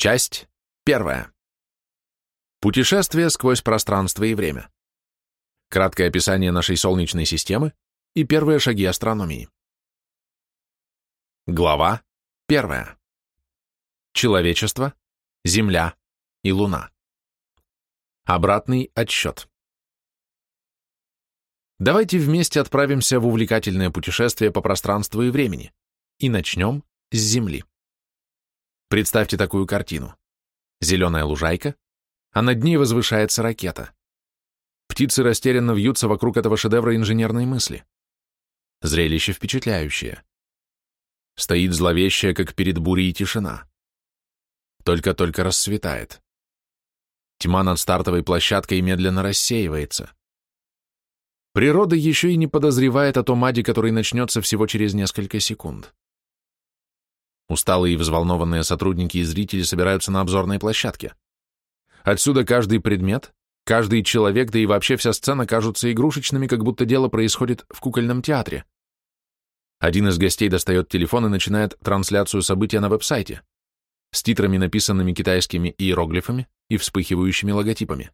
Часть первая. Путешествие сквозь пространство и время. Краткое описание нашей Солнечной системы и первые шаги астрономии. Глава первая. Человечество, Земля и Луна. Обратный отсчет. Давайте вместе отправимся в увлекательное путешествие по пространству и времени и начнем с Земли. Представьте такую картину. Зеленая лужайка, а над ней возвышается ракета. Птицы растерянно вьются вокруг этого шедевра инженерной мысли. Зрелище впечатляющее. Стоит зловещая, как перед бурей, тишина. Только-только рассветает. Тьма над стартовой площадкой медленно рассеивается. Природа еще и не подозревает о том аде, который начнется всего через несколько секунд. Усталые и взволнованные сотрудники и зрители собираются на обзорной площадке. Отсюда каждый предмет, каждый человек, да и вообще вся сцена кажутся игрушечными, как будто дело происходит в кукольном театре. Один из гостей достает телефон и начинает трансляцию события на веб-сайте с титрами, написанными китайскими иероглифами и вспыхивающими логотипами.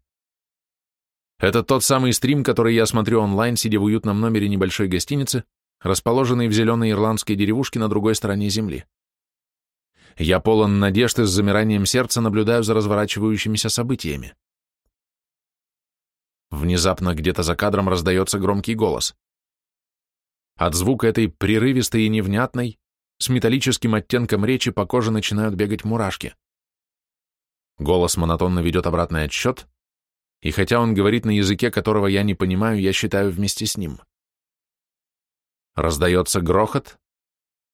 Это тот самый стрим, который я смотрю онлайн, сидя в уютном номере небольшой гостиницы, расположенной в зеленой ирландской деревушке на другой стороне земли. Я полон надежд и с замиранием сердца наблюдаю за разворачивающимися событиями. Внезапно где-то за кадром раздается громкий голос. От звука этой прерывистой и невнятной, с металлическим оттенком речи по коже начинают бегать мурашки. Голос монотонно ведет обратный отсчет, и хотя он говорит на языке, которого я не понимаю, я считаю вместе с ним. Раздается грохот,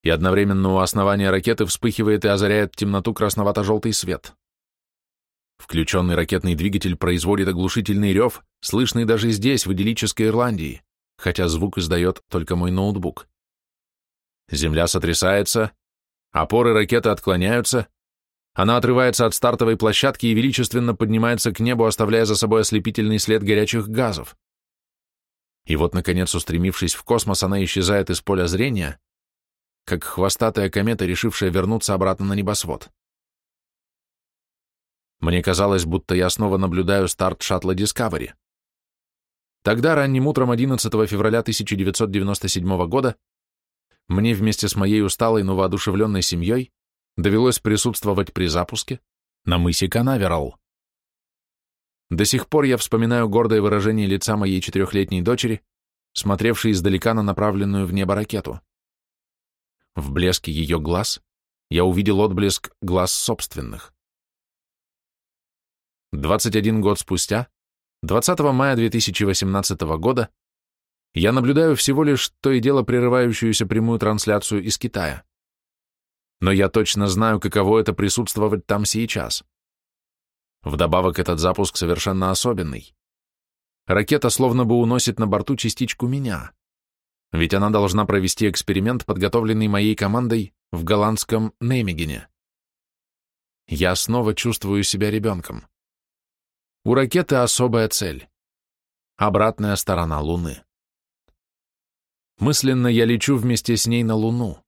и одновременно у основания ракеты вспыхивает и озаряет темноту красновато-желтый свет. Включенный ракетный двигатель производит оглушительный рев, слышный даже здесь, в идиллической Ирландии хотя звук издает только мой ноутбук. Земля сотрясается, опоры ракеты отклоняются, она отрывается от стартовой площадки и величественно поднимается к небу, оставляя за собой ослепительный след горячих газов. И вот, наконец, устремившись в космос, она исчезает из поля зрения, как хвостатая комета, решившая вернуться обратно на небосвод. Мне казалось, будто я снова наблюдаю старт шаттла Discovery. Тогда, ранним утром 11 февраля 1997 года, мне вместе с моей усталой, но воодушевленной семьей довелось присутствовать при запуске на мысе Канаверал. До сих пор я вспоминаю гордое выражение лица моей четырехлетней дочери, смотревшей издалека на направленную в небо ракету. В блеске ее глаз я увидел отблеск глаз собственных. 21 год спустя 20 мая 2018 года я наблюдаю всего лишь то и дело прерывающуюся прямую трансляцию из Китая. Но я точно знаю, каково это присутствовать там сейчас. Вдобавок этот запуск совершенно особенный. Ракета словно бы уносит на борту частичку меня, ведь она должна провести эксперимент, подготовленный моей командой в голландском Неймегене. Я снова чувствую себя ребенком. У ракеты особая цель. Обратная сторона Луны. Мысленно я лечу вместе с ней на Луну.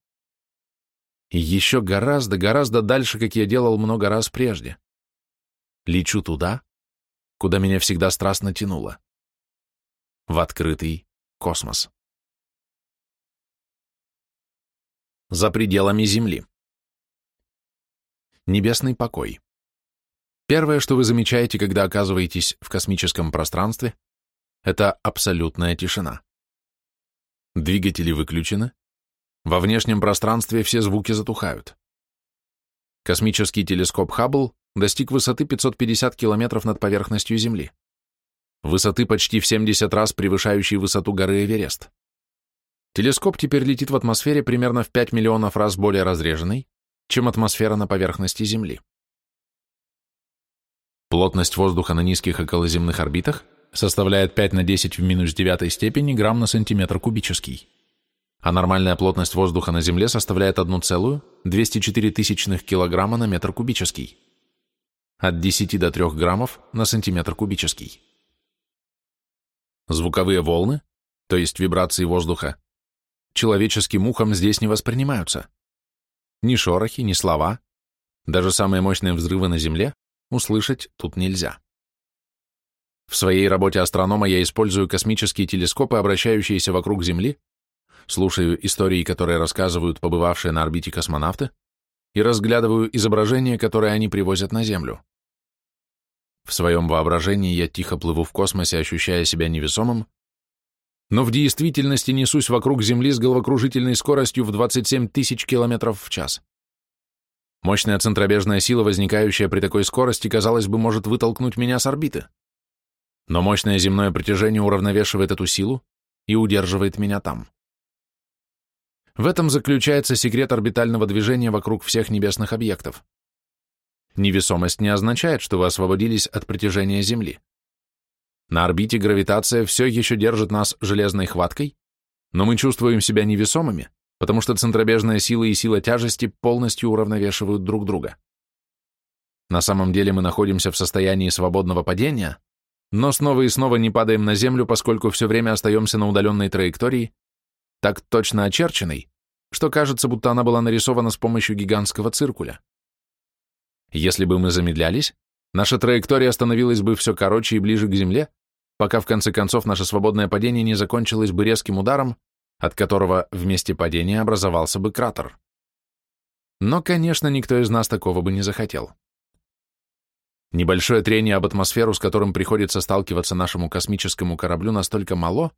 И еще гораздо, гораздо дальше, как я делал много раз прежде. Лечу туда, куда меня всегда страстно тянуло. В открытый космос. За пределами Земли. Небесный покой. Первое, что вы замечаете, когда оказываетесь в космическом пространстве, это абсолютная тишина. Двигатели выключены, во внешнем пространстве все звуки затухают. Космический телескоп Хаббл достиг высоты 550 километров над поверхностью Земли, высоты почти в 70 раз превышающей высоту горы Эверест. Телескоп теперь летит в атмосфере примерно в 5 миллионов раз более разреженной, чем атмосфера на поверхности Земли. Плотность воздуха на низких околоземных орбитах составляет 5 на 10 в минус 9 степени грамм на сантиметр кубический, а нормальная плотность воздуха на Земле составляет 1,204 тысячных килограмма на метр кубический, от 10 до 3 граммов на сантиметр кубический. Звуковые волны, то есть вибрации воздуха, человеческим ухом здесь не воспринимаются. Ни шорохи, ни слова, Даже самые мощные взрывы на Земле услышать тут нельзя. В своей работе астронома я использую космические телескопы, обращающиеся вокруг Земли, слушаю истории, которые рассказывают побывавшие на орбите космонавты, и разглядываю изображения, которые они привозят на Землю. В своем воображении я тихо плыву в космосе, ощущая себя невесомым, но в действительности несусь вокруг Земли с головокружительной скоростью в 27 тысяч километров в час. Мощная центробежная сила, возникающая при такой скорости, казалось бы, может вытолкнуть меня с орбиты. Но мощное земное притяжение уравновешивает эту силу и удерживает меня там. В этом заключается секрет орбитального движения вокруг всех небесных объектов. Невесомость не означает, что вы освободились от притяжения Земли. На орбите гравитация все еще держит нас железной хваткой, но мы чувствуем себя невесомыми, потому что центробежная сила и сила тяжести полностью уравновешивают друг друга. На самом деле мы находимся в состоянии свободного падения, но снова и снова не падаем на Землю, поскольку все время остаемся на удаленной траектории, так точно очерченной, что кажется, будто она была нарисована с помощью гигантского циркуля. Если бы мы замедлялись, наша траектория становилась бы все короче и ближе к Земле, пока в конце концов наше свободное падение не закончилось бы резким ударом, от которого в месте падения образовался бы кратер. Но, конечно, никто из нас такого бы не захотел. Небольшое трение об атмосферу, с которым приходится сталкиваться нашему космическому кораблю, настолько мало,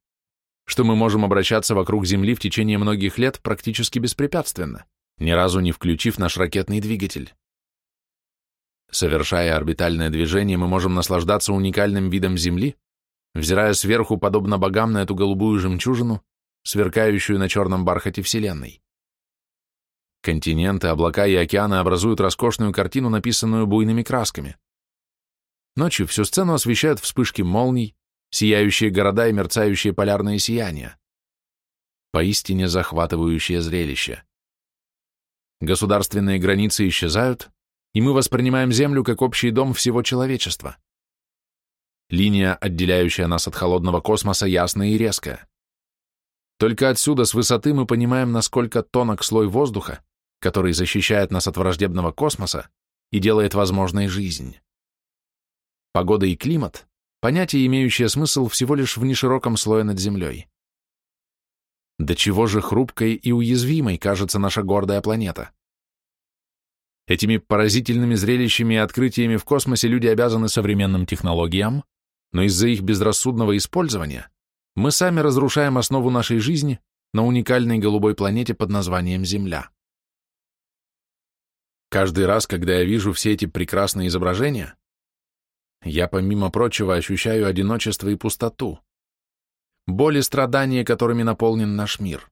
что мы можем обращаться вокруг Земли в течение многих лет практически беспрепятственно, ни разу не включив наш ракетный двигатель. Совершая орбитальное движение, мы можем наслаждаться уникальным видом Земли, взирая сверху, подобно богам, на эту голубую жемчужину, сверкающую на черном бархате Вселенной. Континенты, облака и океаны образуют роскошную картину, написанную буйными красками. Ночью всю сцену освещают вспышки молний, сияющие города и мерцающие полярные сияния. Поистине захватывающее зрелище. Государственные границы исчезают, и мы воспринимаем Землю как общий дом всего человечества. Линия, отделяющая нас от холодного космоса, ясная и резкая. Только отсюда, с высоты, мы понимаем, насколько тонок слой воздуха, который защищает нас от враждебного космоса и делает возможной жизнь. Погода и климат — понятия, имеющие смысл всего лишь в нешироком слое над Землей. До чего же хрупкой и уязвимой кажется наша гордая планета? Этими поразительными зрелищами и открытиями в космосе люди обязаны современным технологиям, но из-за их безрассудного использования мы сами разрушаем основу нашей жизни на уникальной голубой планете под названием Земля. Каждый раз, когда я вижу все эти прекрасные изображения, я, помимо прочего, ощущаю одиночество и пустоту, боль и страдания, которыми наполнен наш мир.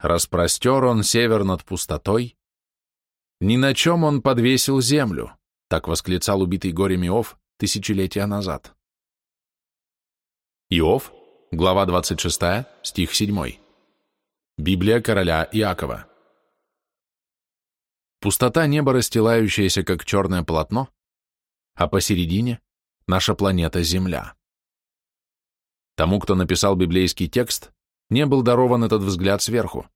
Распростер он север над пустотой, ни на чем он подвесил землю, так восклицал убитый горем Иов тысячелетия назад. Иов, глава 26, стих 7. Библия короля Иакова. Пустота неба, расстилающаяся как черное полотно, а посередине — наша планета Земля. Тому, кто написал библейский текст, не был дарован этот взгляд сверху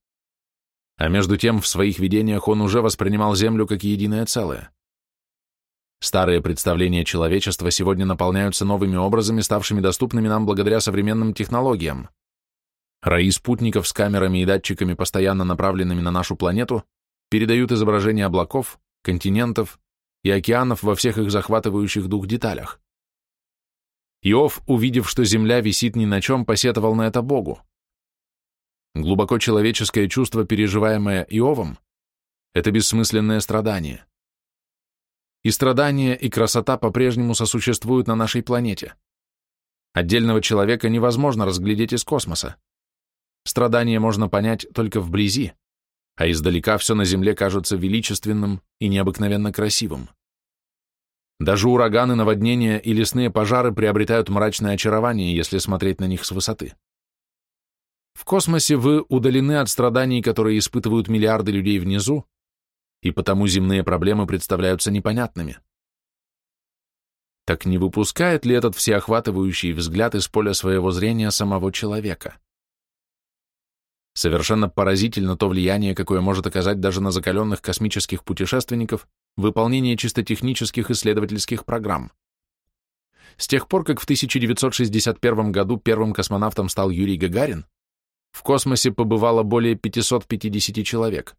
а между тем в своих видениях он уже воспринимал Землю как единое целое. Старые представления человечества сегодня наполняются новыми образами, ставшими доступными нам благодаря современным технологиям. Раи спутников с камерами и датчиками, постоянно направленными на нашу планету, передают изображения облаков, континентов и океанов во всех их захватывающих дух деталях. Иов, увидев, что Земля висит ни на чем, посетовал на это Богу. Глубоко человеческое чувство, переживаемое Иовом, это бессмысленное страдание. И страдания, и красота по-прежнему сосуществуют на нашей планете. Отдельного человека невозможно разглядеть из космоса. Страдания можно понять только вблизи, а издалека все на Земле кажется величественным и необыкновенно красивым. Даже ураганы, наводнения и лесные пожары приобретают мрачное очарование, если смотреть на них с высоты. В космосе вы удалены от страданий, которые испытывают миллиарды людей внизу, и потому земные проблемы представляются непонятными. Так не выпускает ли этот всеохватывающий взгляд из поля своего зрения самого человека? Совершенно поразительно то влияние, какое может оказать даже на закаленных космических путешественников выполнение чисто технических исследовательских программ. С тех пор, как в 1961 году первым космонавтом стал Юрий Гагарин, в космосе побывало более 550 человек.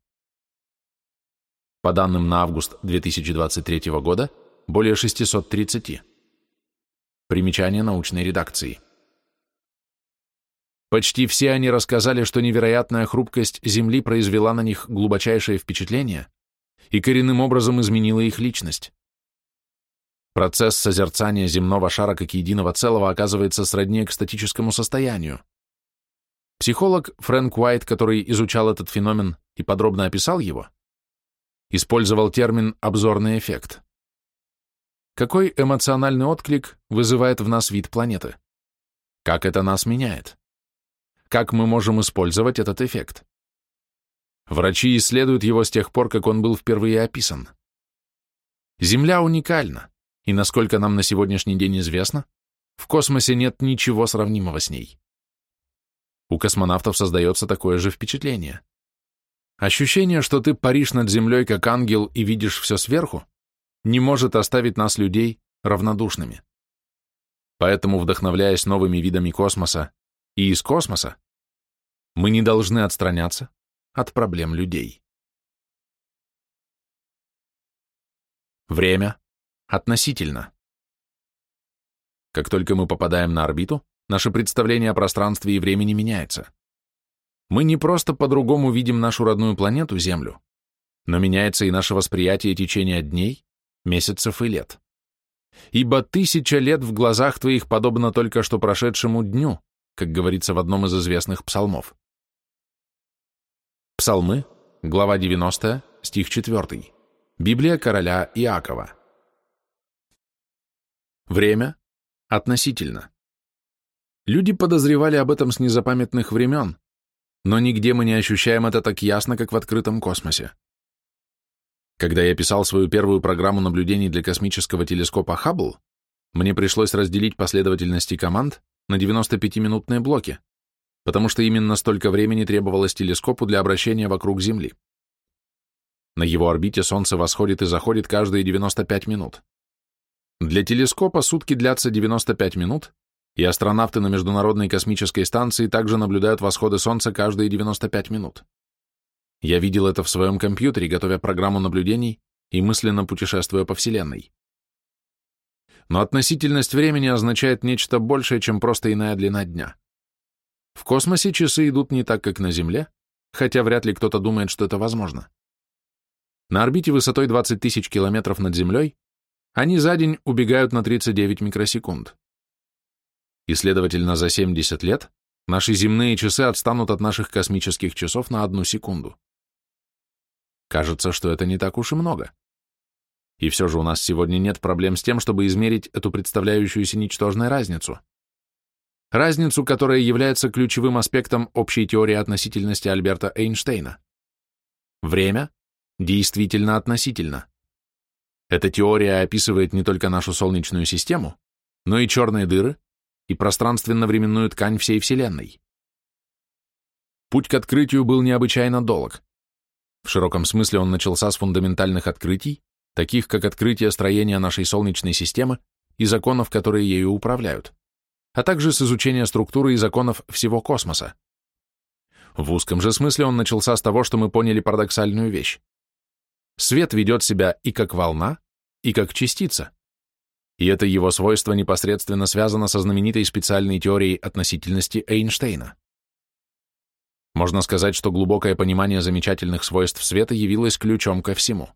По данным на август 2023 года, более 630. Примечание научной редакции. Почти все они рассказали, что невероятная хрупкость Земли произвела на них глубочайшее впечатление и коренным образом изменила их личность. Процесс созерцания земного шара как единого целого оказывается сродни экстатическому состоянию. Психолог Фрэнк Уайт, который изучал этот феномен и подробно описал его, использовал термин «обзорный эффект». Какой эмоциональный отклик вызывает в нас вид планеты? Как это нас меняет? Как мы можем использовать этот эффект? Врачи исследуют его с тех пор, как он был впервые описан. Земля уникальна, и насколько нам на сегодняшний день известно, в космосе нет ничего сравнимого с ней. У космонавтов создается такое же впечатление. Ощущение, что ты паришь над землей как ангел и видишь все сверху, не может оставить нас, людей, равнодушными. Поэтому, вдохновляясь новыми видами космоса и из космоса, мы не должны отстраняться от проблем людей. Время относительно. Как только мы попадаем на орбиту, наше представление о пространстве и времени меняется. Мы не просто по-другому видим нашу родную планету, Землю, но меняется и наше восприятие течения дней, месяцев и лет. Ибо тысяча лет в глазах твоих подобно только что прошедшему дню, как говорится в одном из известных псалмов. Псалмы, глава 90, стих 4. Библия короля Иакова. Время относительно. Люди подозревали об этом с незапамятных времен, но нигде мы не ощущаем это так ясно, как в открытом космосе. Когда я писал свою первую программу наблюдений для космического телескопа Хаббл, мне пришлось разделить последовательности команд на 95-минутные блоки, потому что именно столько времени требовалось телескопу для обращения вокруг Земли. На его орбите Солнце восходит и заходит каждые 95 минут. Для телескопа сутки длятся 95 минут, и астронавты на Международной космической станции также наблюдают восходы Солнца каждые 95 минут. Я видел это в своем компьютере, готовя программу наблюдений и мысленно путешествуя по Вселенной. Но относительность времени означает нечто большее, чем просто иная длина дня. В космосе часы идут не так, как на Земле, хотя вряд ли кто-то думает, что это возможно. На орбите высотой 20 тысяч километров над Землей они за день убегают на 39 микросекунд. И, следовательно, за 70 лет наши земные часы отстанут от наших космических часов на одну секунду. Кажется, что это не так уж и много. И все же у нас сегодня нет проблем с тем, чтобы измерить эту представляющуюся ничтожную разницу разницу, которая является ключевым аспектом общей теории относительности Альберта Эйнштейна. Время действительно относительно. Эта теория описывает не только нашу Солнечную систему, но и черные дыры и пространственно-временную ткань всей Вселенной. Путь к открытию был необычайно долг. В широком смысле он начался с фундаментальных открытий, таких как открытие строения нашей Солнечной системы и законов, которые ею управляют а также с изучения структуры и законов всего космоса. В узком же смысле он начался с того, что мы поняли парадоксальную вещь. Свет ведет себя и как волна, и как частица. И это его свойство непосредственно связано со знаменитой специальной теорией относительности Эйнштейна. Можно сказать, что глубокое понимание замечательных свойств света явилось ключом ко всему.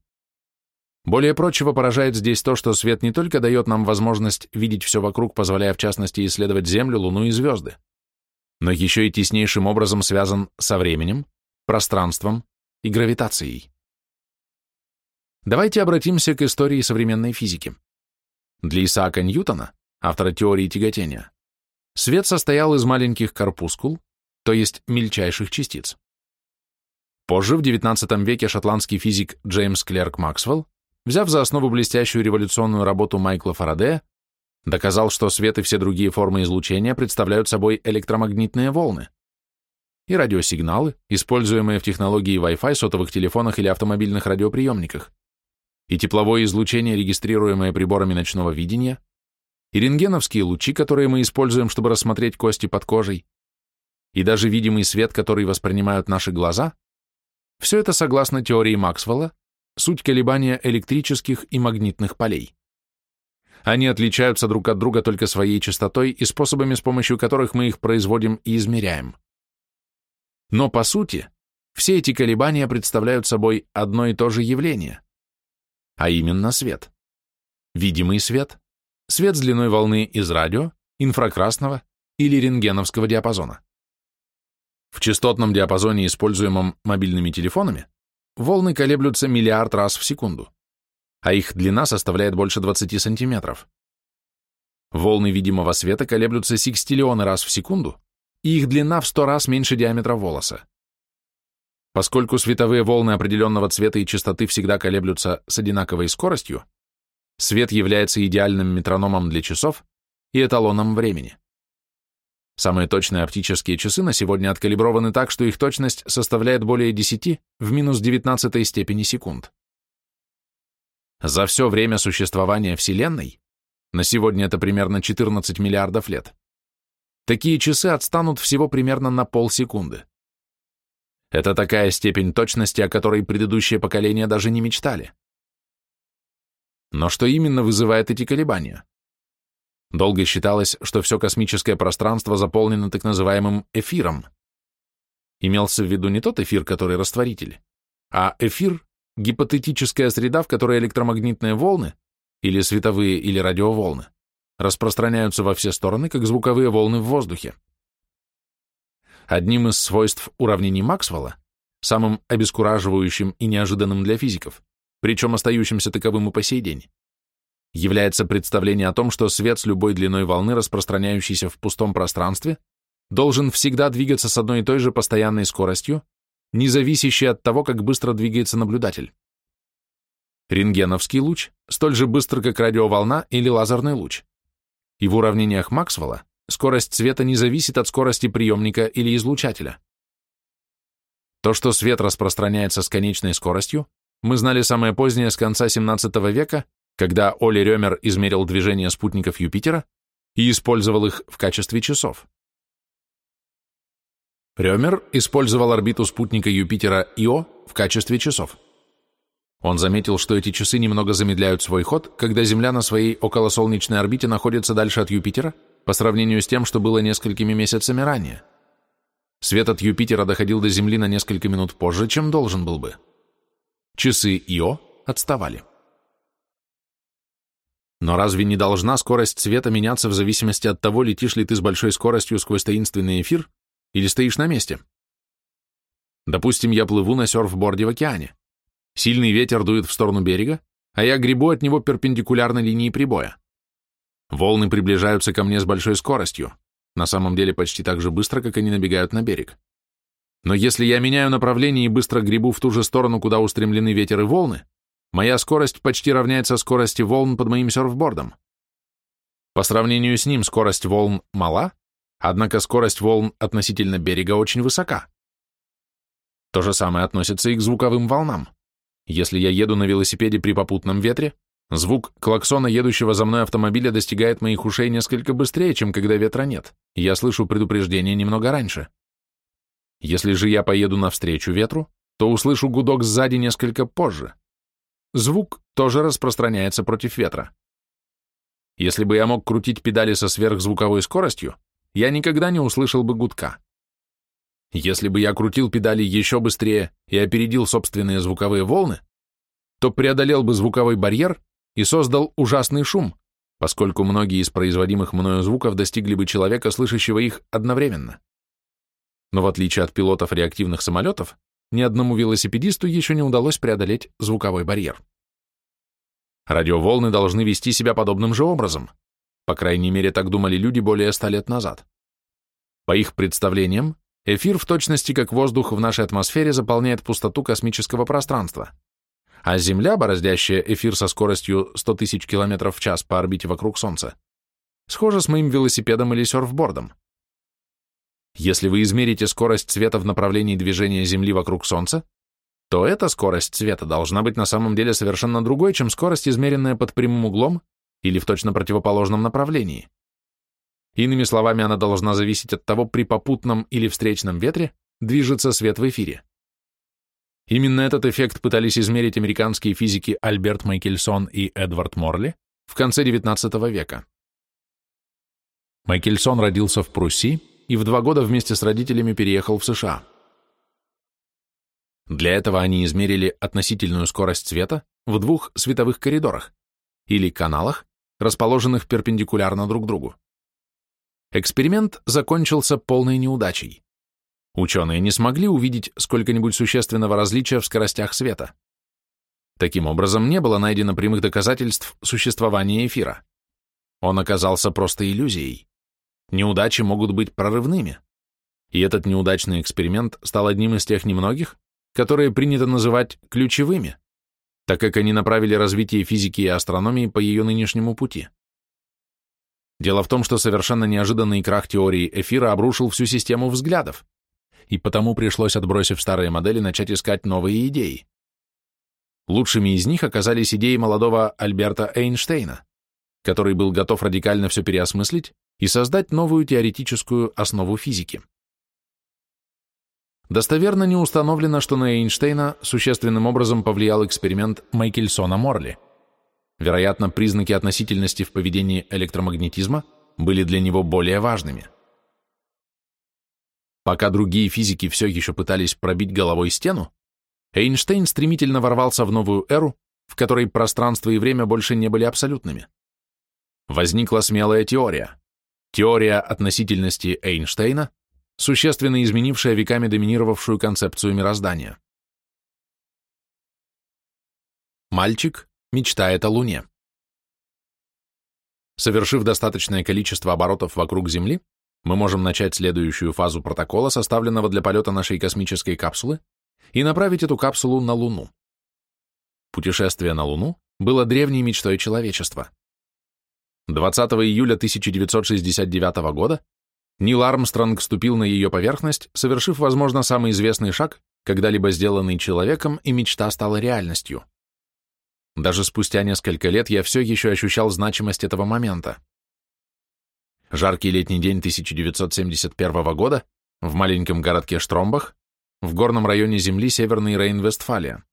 Более прочего поражает здесь то, что свет не только дает нам возможность видеть все вокруг, позволяя в частности исследовать Землю, Луну и звезды, но еще и теснейшим образом связан со временем, пространством и гравитацией. Давайте обратимся к истории современной физики. Для Исаака Ньютона, автора теории тяготения, свет состоял из маленьких корпускул, то есть мельчайших частиц. Позже, в XIX веке, шотландский физик Джеймс Клерк Максвелл взяв за основу блестящую революционную работу Майкла Фарадея, доказал, что свет и все другие формы излучения представляют собой электромагнитные волны. и радиосигналы, используемые в технологии Wi-Fi, сотовых телефонах или автомобильных радиоприемниках, и тепловое излучение, регистрируемое приборами ночного видения, и рентгеновские лучи, которые мы используем, чтобы рассмотреть кости под кожей, и даже видимый свет, который воспринимают наши глаза, все это согласно теории Максвелла, суть колебания электрических и магнитных полей. Они отличаются друг от друга только своей частотой и способами, с помощью которых мы их производим и измеряем. Но по сути, все эти колебания представляют собой одно и то же явление, а именно свет. Видимый свет, свет с длиной волны из радио, инфракрасного или рентгеновского диапазона. В частотном диапазоне, используемом мобильными телефонами, волны колеблются миллиард раз в секунду, а их длина составляет больше 20 сантиметров. Волны видимого света колеблются секстиллионы раз в секунду, и их длина в 100 раз меньше диаметра волоса. Поскольку световые волны определенного цвета и частоты всегда колеблются с одинаковой скоростью, свет является идеальным метрономом для часов и эталоном времени. Самые точные оптические часы на сегодня откалиброваны так, что их точность составляет более 10 в минус 19 степени секунд. За все время существования Вселенной, на сегодня это примерно 14 миллиардов лет, такие часы отстанут всего примерно на полсекунды. Это такая степень точности, о которой предыдущие поколения даже не мечтали. Но что именно вызывает эти колебания? Долго считалось, что все космическое пространство заполнено так называемым эфиром. Имелся в виду не тот эфир, который растворитель, а эфир — гипотетическая среда, в которой электромагнитные волны, или световые или радиоволны, распространяются во все стороны, как звуковые волны в воздухе. Одним из свойств уравнений Максвелла, самым обескураживающим и неожиданным для физиков, причем остающимся таковым и по сей день, является представление о том, что свет с любой длиной волны, распространяющийся в пустом пространстве, должен всегда двигаться с одной и той же постоянной скоростью, не зависящей от того, как быстро двигается наблюдатель. Рентгеновский луч столь же быстр, как радиоволна или лазерный луч. И в уравнениях Максвелла скорость света не зависит от скорости приемника или излучателя. То, что свет распространяется с конечной скоростью, мы знали самое позднее с конца 17 века когда Оли Рёмер измерил движение спутников Юпитера и использовал их в качестве часов. Рёмер использовал орбиту спутника Юпитера Ио в качестве часов. Он заметил, что эти часы немного замедляют свой ход, когда Земля на своей околосолнечной орбите находится дальше от Юпитера по сравнению с тем, что было несколькими месяцами ранее. Свет от Юпитера доходил до Земли на несколько минут позже, чем должен был бы. Часы Ио отставали. Но разве не должна скорость света меняться в зависимости от того, летишь ли ты с большой скоростью сквозь таинственный эфир или стоишь на месте? Допустим, я плыву на серфборде в океане. Сильный ветер дует в сторону берега, а я гребу от него перпендикулярно линии прибоя. Волны приближаются ко мне с большой скоростью, на самом деле почти так же быстро, как они набегают на берег. Но если я меняю направление и быстро гребу в ту же сторону, куда устремлены ветер и волны, Моя скорость почти равняется скорости волн под моим серфбордом. По сравнению с ним скорость волн мала, однако скорость волн относительно берега очень высока. То же самое относится и к звуковым волнам. Если я еду на велосипеде при попутном ветре, звук клаксона едущего за мной автомобиля достигает моих ушей несколько быстрее, чем когда ветра нет, и я слышу предупреждение немного раньше. Если же я поеду навстречу ветру, то услышу гудок сзади несколько позже. Звук тоже распространяется против ветра. Если бы я мог крутить педали со сверхзвуковой скоростью, я никогда не услышал бы гудка. Если бы я крутил педали еще быстрее и опередил собственные звуковые волны, то преодолел бы звуковой барьер и создал ужасный шум, поскольку многие из производимых мною звуков достигли бы человека, слышащего их одновременно. Но в отличие от пилотов реактивных самолетов, ни одному велосипедисту еще не удалось преодолеть звуковой барьер. Радиоволны должны вести себя подобным же образом. По крайней мере, так думали люди более ста лет назад. По их представлениям, эфир в точности как воздух в нашей атмосфере заполняет пустоту космического пространства, а Земля, бороздящая эфир со скоростью 100 тысяч километров в час по орбите вокруг Солнца, схожа с моим велосипедом или серфбордом. Если вы измерите скорость света в направлении движения Земли вокруг Солнца, то эта скорость света должна быть на самом деле совершенно другой, чем скорость, измеренная под прямым углом или в точно противоположном направлении. Иными словами, она должна зависеть от того, при попутном или встречном ветре движется свет в эфире. Именно этот эффект пытались измерить американские физики Альберт Майкельсон и Эдвард Морли в конце XIX века. Майкельсон родился в Пруссии и в два года вместе с родителями переехал в США. Для этого они измерили относительную скорость света в двух световых коридорах или каналах, расположенных перпендикулярно друг другу. Эксперимент закончился полной неудачей. Ученые не смогли увидеть сколько-нибудь существенного различия в скоростях света. Таким образом, не было найдено прямых доказательств существования эфира. Он оказался просто иллюзией. Неудачи могут быть прорывными. И этот неудачный эксперимент стал одним из тех немногих, которые принято называть ключевыми, так как они направили развитие физики и астрономии по ее нынешнему пути. Дело в том, что совершенно неожиданный крах теории эфира обрушил всю систему взглядов, и потому пришлось, отбросив старые модели, начать искать новые идеи. Лучшими из них оказались идеи молодого Альберта Эйнштейна, который был готов радикально все переосмыслить и создать новую теоретическую основу физики. Достоверно не установлено, что на Эйнштейна существенным образом повлиял эксперимент Майкельсона-Морли. Вероятно, признаки относительности в поведении электромагнетизма были для него более важными. Пока другие физики все еще пытались пробить головой стену, Эйнштейн стремительно ворвался в новую эру, в которой пространство и время больше не были абсолютными. Возникла смелая теория. Теория относительности Эйнштейна, существенно изменившая веками доминировавшую концепцию мироздания. Мальчик мечтает о Луне. Совершив достаточное количество оборотов вокруг Земли, мы можем начать следующую фазу протокола, составленного для полета нашей космической капсулы, и направить эту капсулу на Луну. Путешествие на Луну было древней мечтой человечества. 20 июля 1969 года Нил Армстронг ступил на ее поверхность, совершив, возможно, самый известный шаг, когда-либо сделанный человеком, и мечта стала реальностью. Даже спустя несколько лет я все еще ощущал значимость этого момента. Жаркий летний день 1971 года в маленьком городке Штромбах, в горном районе земли Северный Рейн-Вестфалия.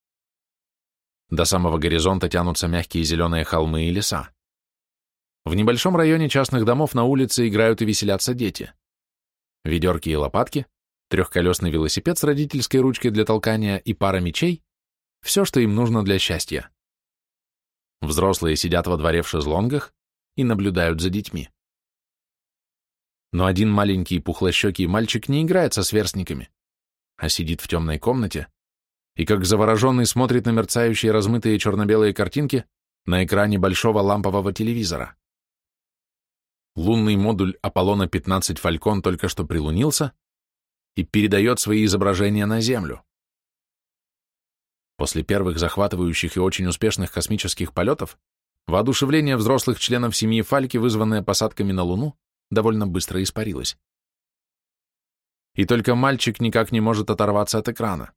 До самого горизонта тянутся мягкие зеленые холмы и леса. В небольшом районе частных домов на улице играют и веселятся дети. Ведерки и лопатки, трехколесный велосипед с родительской ручкой для толкания и пара мечей — все, что им нужно для счастья. Взрослые сидят во дворе в шезлонгах и наблюдают за детьми. Но один маленький пухлощекий мальчик не играет со сверстниками, а сидит в темной комнате и как завороженный смотрит на мерцающие размытые черно-белые картинки на экране большого лампового телевизора. Лунный модуль Аполлона-15 «Фалькон» только что прилунился и передает свои изображения на Землю. После первых захватывающих и очень успешных космических полетов воодушевление взрослых членов семьи Фальки, вызванное посадками на Луну, довольно быстро испарилось. И только мальчик никак не может оторваться от экрана.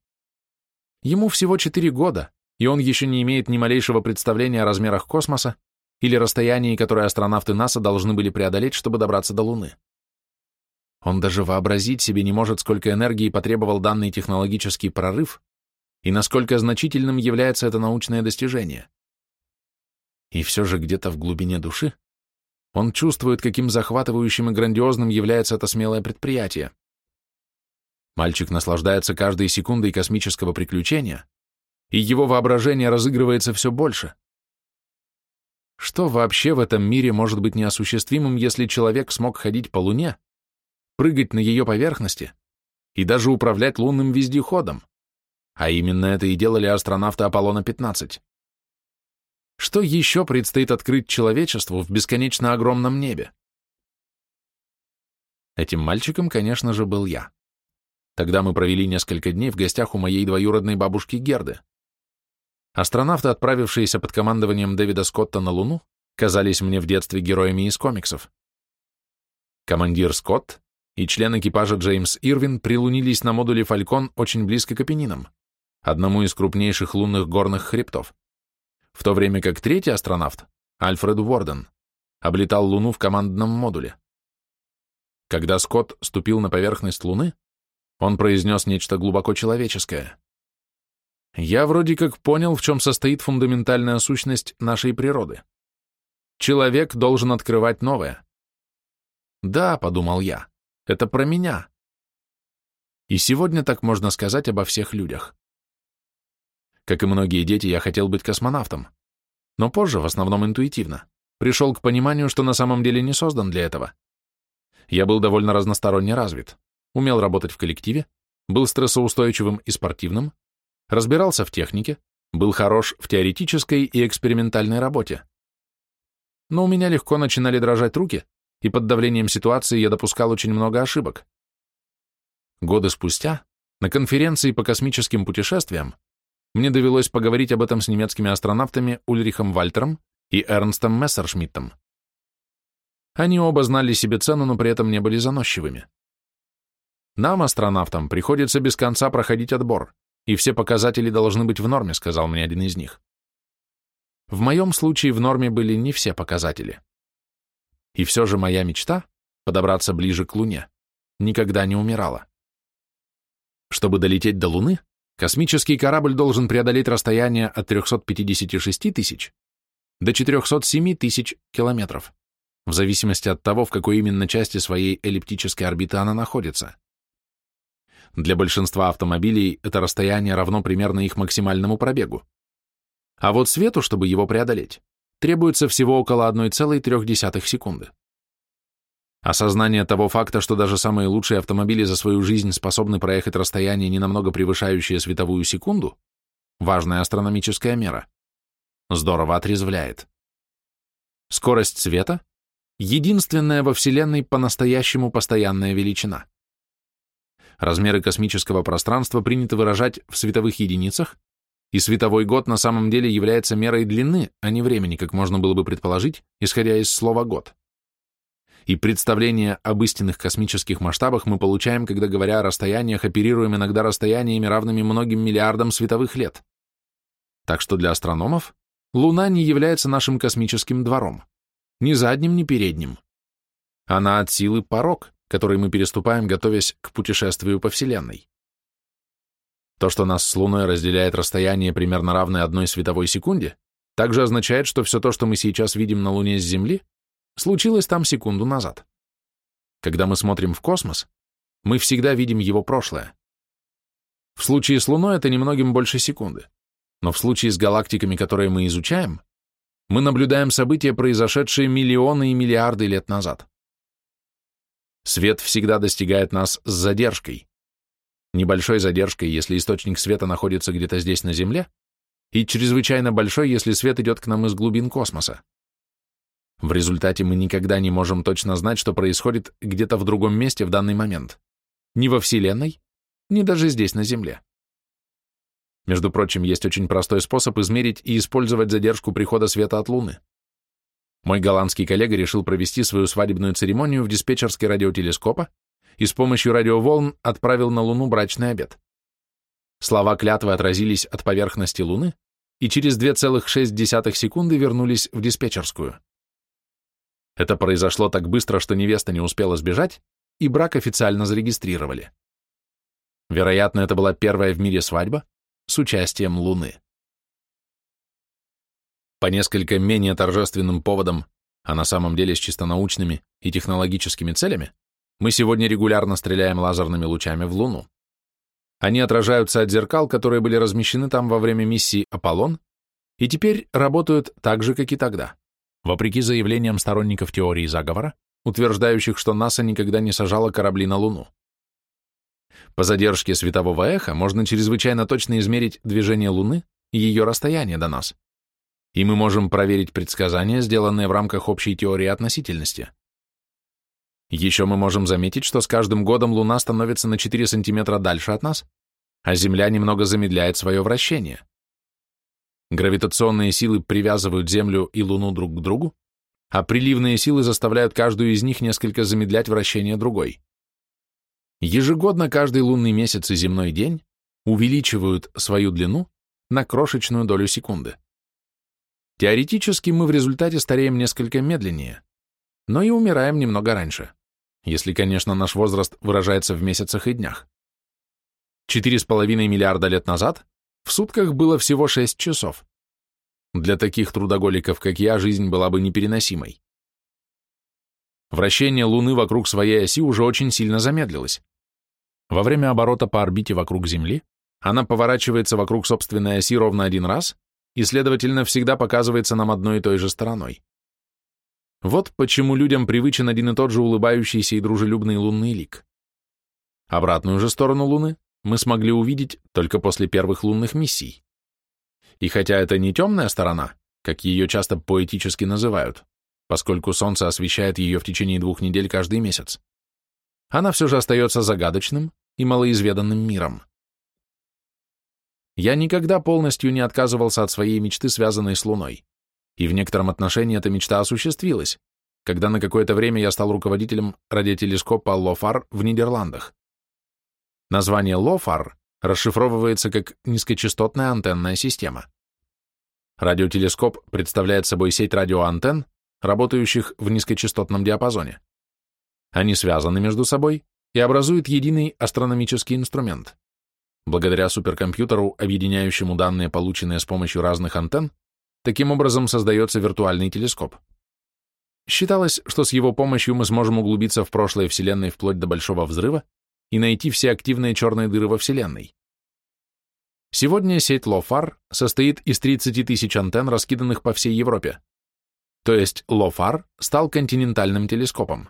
Ему всего 4 года, и он еще не имеет ни малейшего представления о размерах космоса или расстоянии, которое астронавты НАСА должны были преодолеть, чтобы добраться до Луны. Он даже вообразить себе не может, сколько энергии потребовал данный технологический прорыв и насколько значительным является это научное достижение. И все же где-то в глубине души он чувствует, каким захватывающим и грандиозным является это смелое предприятие. Мальчик наслаждается каждой секундой космического приключения, и его воображение разыгрывается все больше. Что вообще в этом мире может быть неосуществимым, если человек смог ходить по Луне, прыгать на ее поверхности и даже управлять лунным вездеходом? А именно это и делали астронавты Аполлона-15. Что еще предстоит открыть человечеству в бесконечно огромном небе? Этим мальчиком, конечно же, был я. Тогда мы провели несколько дней в гостях у моей двоюродной бабушки Герды. Астронавты, отправившиеся под командованием Дэвида Скотта на Луну, казались мне в детстве героями из комиксов. Командир Скотт и член экипажа Джеймс Ирвин прилунились на модуле «Фалькон» очень близко к Апеннинам, одному из крупнейших лунных горных хребтов, в то время как третий астронавт, Альфред Уорден, облетал Луну в командном модуле. Когда Скотт ступил на поверхность Луны, он произнес нечто глубоко человеческое. «Я вроде как понял, в чем состоит фундаментальная сущность нашей природы. Человек должен открывать новое». «Да», — подумал я, — «это про меня». И сегодня так можно сказать обо всех людях. Как и многие дети, я хотел быть космонавтом, но позже, в основном интуитивно, пришел к пониманию, что на самом деле не создан для этого. Я был довольно разносторонне развит, умел работать в коллективе, был стрессоустойчивым и спортивным, разбирался в технике, был хорош в теоретической и экспериментальной работе. Но у меня легко начинали дрожать руки, и под давлением ситуации я допускал очень много ошибок. Годы спустя, на конференции по космическим путешествиям, мне довелось поговорить об этом с немецкими астронавтами Ульрихом Вальтером и Эрнстом Мессершмиттом. Они оба знали себе цену, но при этом не были заносчивыми. Нам, астронавтам, приходится без конца проходить отбор, и все показатели должны быть в норме, сказал мне один из них. В моем случае в норме были не все показатели. И все же моя мечта — подобраться ближе к Луне — никогда не умирала. Чтобы долететь до Луны, Космический корабль должен преодолеть расстояние от 356 тысяч до 407 тысяч километров, в зависимости от того, в какой именно части своей эллиптической орбиты она находится. Для большинства автомобилей это расстояние равно примерно их максимальному пробегу. А вот свету, чтобы его преодолеть, требуется всего около 1,3 секунды. Осознание того факта, что даже самые лучшие автомобили за свою жизнь способны проехать расстояние, не намного превышающее световую секунду, важная астрономическая мера, здорово отрезвляет. Скорость света — единственная во Вселенной по-настоящему постоянная величина. Размеры космического пространства принято выражать в световых единицах, и световой год на самом деле является мерой длины, а не времени, как можно было бы предположить, исходя из слова «год» и представление об истинных космических масштабах мы получаем, когда, говоря о расстояниях, оперируем иногда расстояниями, равными многим миллиардам световых лет. Так что для астрономов Луна не является нашим космическим двором, ни задним, ни передним. Она от силы порог, который мы переступаем, готовясь к путешествию по Вселенной. То, что нас с Луной разделяет расстояние примерно равное одной световой секунде, также означает, что все то, что мы сейчас видим на Луне с Земли, случилось там секунду назад. Когда мы смотрим в космос, мы всегда видим его прошлое. В случае с Луной это немногим больше секунды, но в случае с галактиками, которые мы изучаем, мы наблюдаем события, произошедшие миллионы и миллиарды лет назад. Свет всегда достигает нас с задержкой. Небольшой задержкой, если источник света находится где-то здесь на Земле, и чрезвычайно большой, если свет идет к нам из глубин космоса. В результате мы никогда не можем точно знать, что происходит где-то в другом месте в данный момент. Ни во Вселенной, ни даже здесь, на Земле. Между прочим, есть очень простой способ измерить и использовать задержку прихода света от Луны. Мой голландский коллега решил провести свою свадебную церемонию в диспетчерской радиотелескопа и с помощью радиоволн отправил на Луну брачный обед. Слова клятвы отразились от поверхности Луны и через 2,6 секунды вернулись в диспетчерскую. Это произошло так быстро, что невеста не успела сбежать, и брак официально зарегистрировали. Вероятно, это была первая в мире свадьба с участием Луны. По несколько менее торжественным поводам, а на самом деле с чисто научными и технологическими целями, мы сегодня регулярно стреляем лазерными лучами в Луну. Они отражаются от зеркал, которые были размещены там во время миссии «Аполлон», и теперь работают так же, как и тогда вопреки заявлениям сторонников теории заговора, утверждающих, что НАСА никогда не сажала корабли на Луну. По задержке светового эха можно чрезвычайно точно измерить движение Луны и ее расстояние до нас. И мы можем проверить предсказания, сделанные в рамках общей теории относительности. Еще мы можем заметить, что с каждым годом Луна становится на 4 сантиметра дальше от нас, а Земля немного замедляет свое вращение. Гравитационные силы привязывают Землю и Луну друг к другу, а приливные силы заставляют каждую из них несколько замедлять вращение другой. Ежегодно каждый лунный месяц и земной день увеличивают свою длину на крошечную долю секунды. Теоретически мы в результате стареем несколько медленнее, но и умираем немного раньше, если, конечно, наш возраст выражается в месяцах и днях. Четыре с половиной миллиарда лет назад в сутках было всего 6 часов. Для таких трудоголиков, как я, жизнь была бы непереносимой. Вращение Луны вокруг своей оси уже очень сильно замедлилось. Во время оборота по орбите вокруг Земли она поворачивается вокруг собственной оси ровно один раз и, следовательно, всегда показывается нам одной и той же стороной. Вот почему людям привычен один и тот же улыбающийся и дружелюбный лунный лик. Обратную же сторону Луны мы смогли увидеть только после первых лунных миссий. И хотя это не темная сторона, как ее часто поэтически называют, поскольку Солнце освещает ее в течение двух недель каждый месяц, она все же остается загадочным и малоизведанным миром. Я никогда полностью не отказывался от своей мечты, связанной с Луной. И в некотором отношении эта мечта осуществилась, когда на какое-то время я стал руководителем радиотелескопа Лофар в Нидерландах. Название Лофар расшифровывается как низкочастотная антенная система. Радиотелескоп представляет собой сеть радиоантенн, работающих в низкочастотном диапазоне. Они связаны между собой и образуют единый астрономический инструмент. Благодаря суперкомпьютеру, объединяющему данные, полученные с помощью разных антенн, таким образом создается виртуальный телескоп. Считалось, что с его помощью мы сможем углубиться в прошлое Вселенной вплоть до Большого Взрыва и найти все активные черные дыры во Вселенной. Сегодня сеть LOFAR состоит из 30 тысяч антенн, раскиданных по всей Европе. То есть LOFAR стал континентальным телескопом.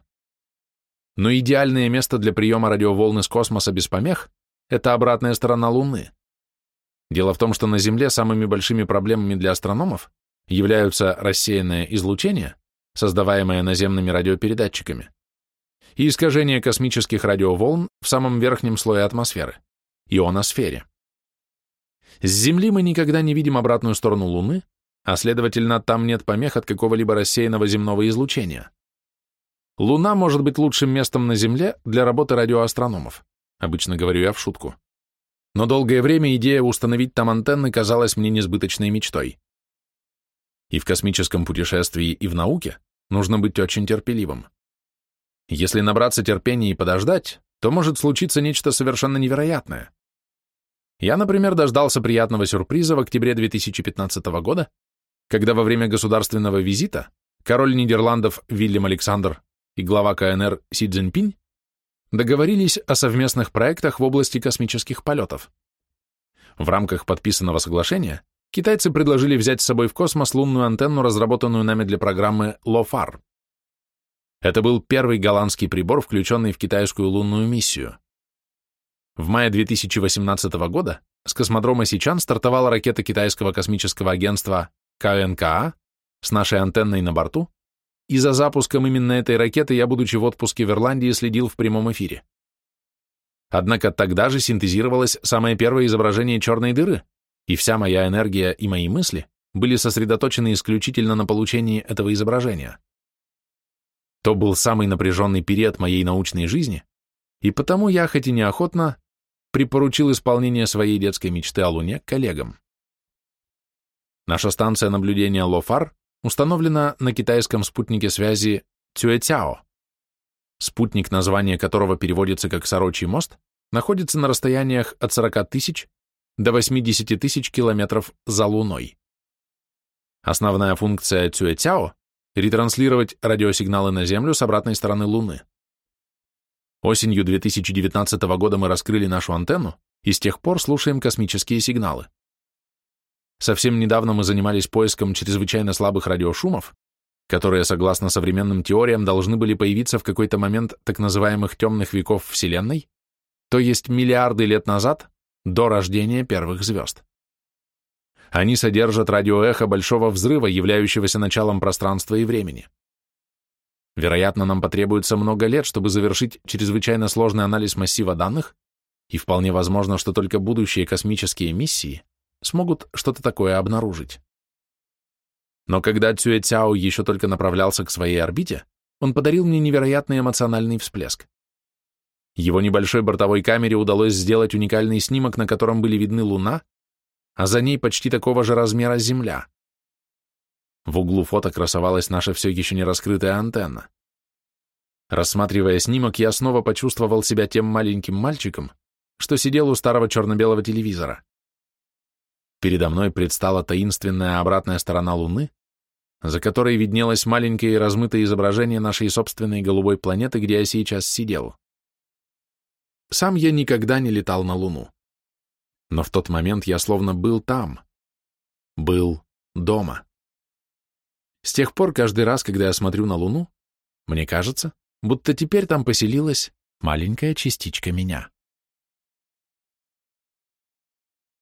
Но идеальное место для приема радиоволны с космоса без помех это обратная сторона Луны. Дело в том, что на Земле самыми большими проблемами для астрономов являются рассеянное излучение, создаваемое наземными радиопередатчиками, и искажение космических радиоволн в самом верхнем слое атмосферы – ионосфере. С Земли мы никогда не видим обратную сторону Луны, а следовательно, там нет помех от какого-либо рассеянного земного излучения. Луна может быть лучшим местом на Земле для работы радиоастрономов. Обычно говорю я в шутку. Но долгое время идея установить там антенны казалась мне несбыточной мечтой. И в космическом путешествии, и в науке нужно быть очень терпеливым. Если набраться терпения и подождать, то может случиться нечто совершенно невероятное. Я, например, дождался приятного сюрприза в октябре 2015 года, когда во время государственного визита король Нидерландов Вильям Александр и глава КНР Си Цзиньпинь договорились о совместных проектах в области космических полетов. В рамках подписанного соглашения китайцы предложили взять с собой в космос лунную антенну, разработанную нами для программы LOFAR. Это был первый голландский прибор, включенный в китайскую лунную миссию. В мае 2018 года с космодрома Сичан стартовала ракета китайского космического агентства КНКА с нашей антенной на борту и за запуском именно этой ракеты я, будучи в отпуске в Ирландии, следил в прямом эфире. Однако тогда же синтезировалось самое первое изображение черной дыры, и вся моя энергия и мои мысли были сосредоточены исключительно на получении этого изображения. То был самый напряженный период моей научной жизни, и потому я, хоть и неохотно, припоручил исполнение своей детской мечты о Луне коллегам. Наша станция наблюдения Лофар установлена на китайском спутнике связи Цюэцяо. Спутник, название которого переводится как «Сорочий мост», находится на расстояниях от 40 тысяч до 80 тысяч километров за Луной. Основная функция Цюэцяо — ретранслировать радиосигналы на Землю с обратной стороны Луны. Осенью 2019 года мы раскрыли нашу антенну и с тех пор слушаем космические сигналы. Совсем недавно мы занимались поиском чрезвычайно слабых радиошумов, которые, согласно современным теориям, должны были появиться в какой-то момент так называемых темных веков Вселенной, то есть миллиарды лет назад, до рождения первых звезд. Они содержат радиоэхо большого взрыва, являющегося началом пространства и времени. Вероятно, нам потребуется много лет, чтобы завершить чрезвычайно сложный анализ массива данных, и вполне возможно, что только будущие космические миссии смогут что-то такое обнаружить. Но когда Цюэ Цяо еще только направлялся к своей орбите, он подарил мне невероятный эмоциональный всплеск. Его небольшой бортовой камере удалось сделать уникальный снимок, на котором были видны Луна, а за ней почти такого же размера Земля. В углу фото красовалась наша все еще не раскрытая антенна. Рассматривая снимок, я снова почувствовал себя тем маленьким мальчиком, что сидел у старого черно-белого телевизора. Передо мной предстала таинственная обратная сторона Луны, за которой виднелось маленькое и размытое изображение нашей собственной голубой планеты, где я сейчас сидел. Сам я никогда не летал на Луну. Но в тот момент я словно был там. Был дома. С тех пор каждый раз, когда я смотрю на Луну, мне кажется, будто теперь там поселилась маленькая частичка меня.